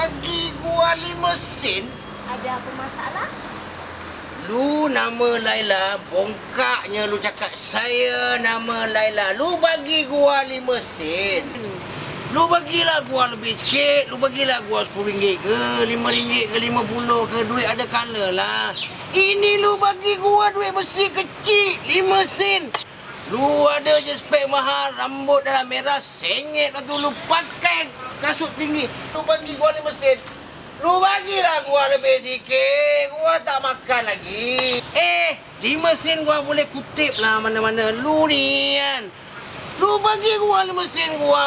Bagi gua lima sen? Ada apa masalah? Lu nama Laila, bongkaknya lu cakap saya nama Laila. Lu bagi gua lima sen. Hmm. Lu bagilah gua lebih sikit, lu bagilah gua RM10 ke RM5 ke RM50 ke duit ada kala lah. Ini lu bagi gua duit besi kecil, 5 sen. Lu ada je spek mahal, rambut dalam merah, sengit. lah tu lu pakai kasut tinggi. Lu bagi gua 5 sen. Lu bagilah gua lebih sikit, gua tak makan lagi. Eh, 5 sen gua boleh kutip lah mana-mana. Lu ni kan. Lu bagi gua 5 sen gua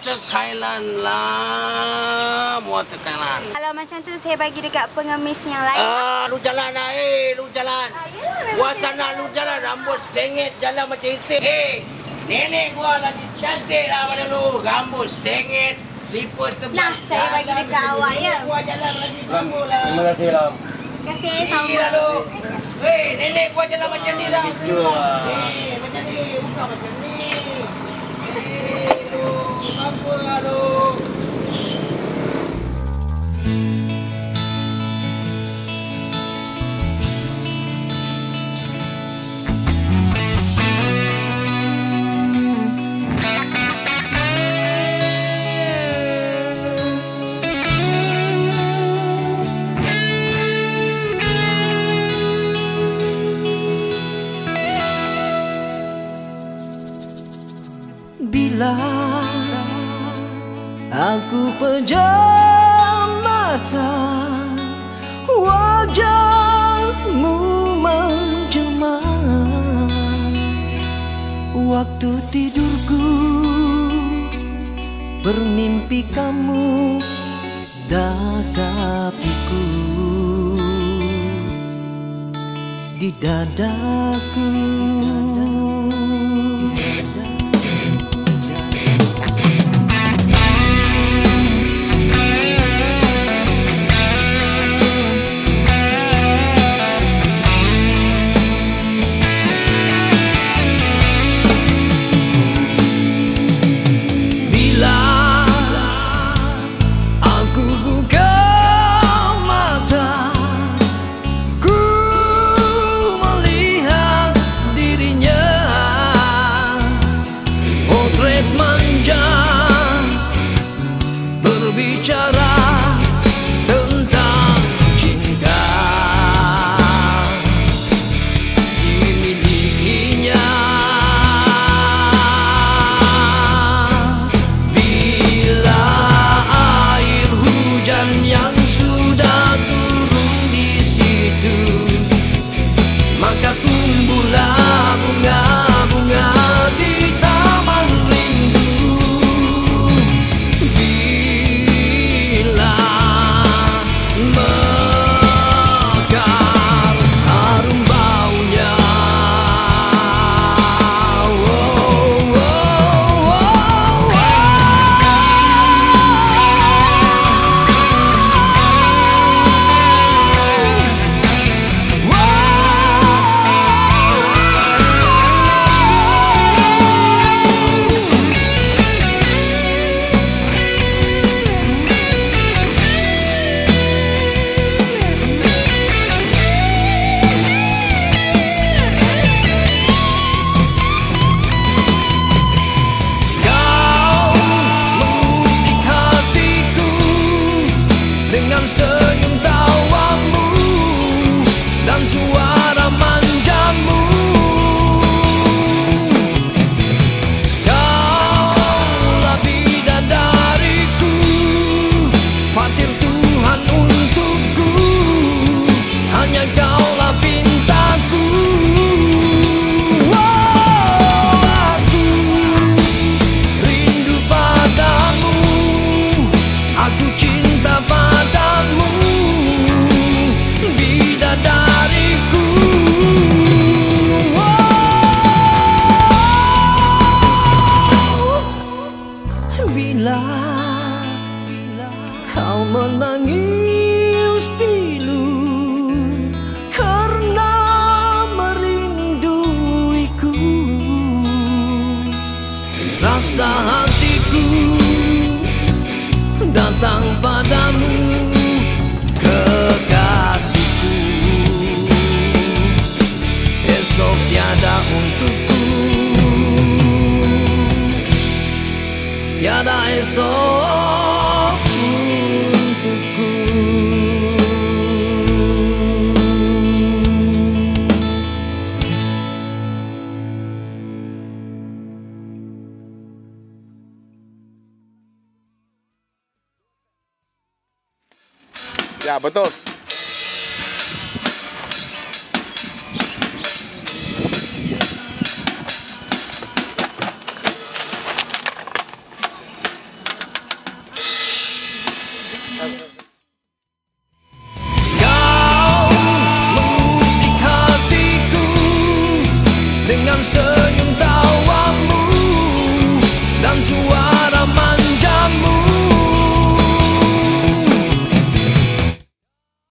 tekailan lah. Mua tekailan. Kalau macam tu saya bagi dekat pengemis yang lain. Ah, lu jalan lah, eh, lu jalan. Ah, ya, memang Gua tak nak lu jalan rambut sengit jalan macam itu. Eh, nenek gua lagi cantik lah pada lu. Rambut sengit, slipper tebal. Nah, saya bagi dekat awak, ya. Gua jalan lagi sambung lah. Terima kasih Lam. Terima kasih. Lah lu. Eh, nenek gua jalan macam ni lah. Itu lah. Eh, macam ni, bukan macam ni. Eh, lu, apa Bila aku pejam mata Wajahmu menjelma Waktu tidurku Bermimpi kamu Dadapiku Di dadaku rasa hatiku datang padamu kekasihku. Esok tiada untukku. Tiada esok Ya, betul. Kau mengusik hatiku dengan senyum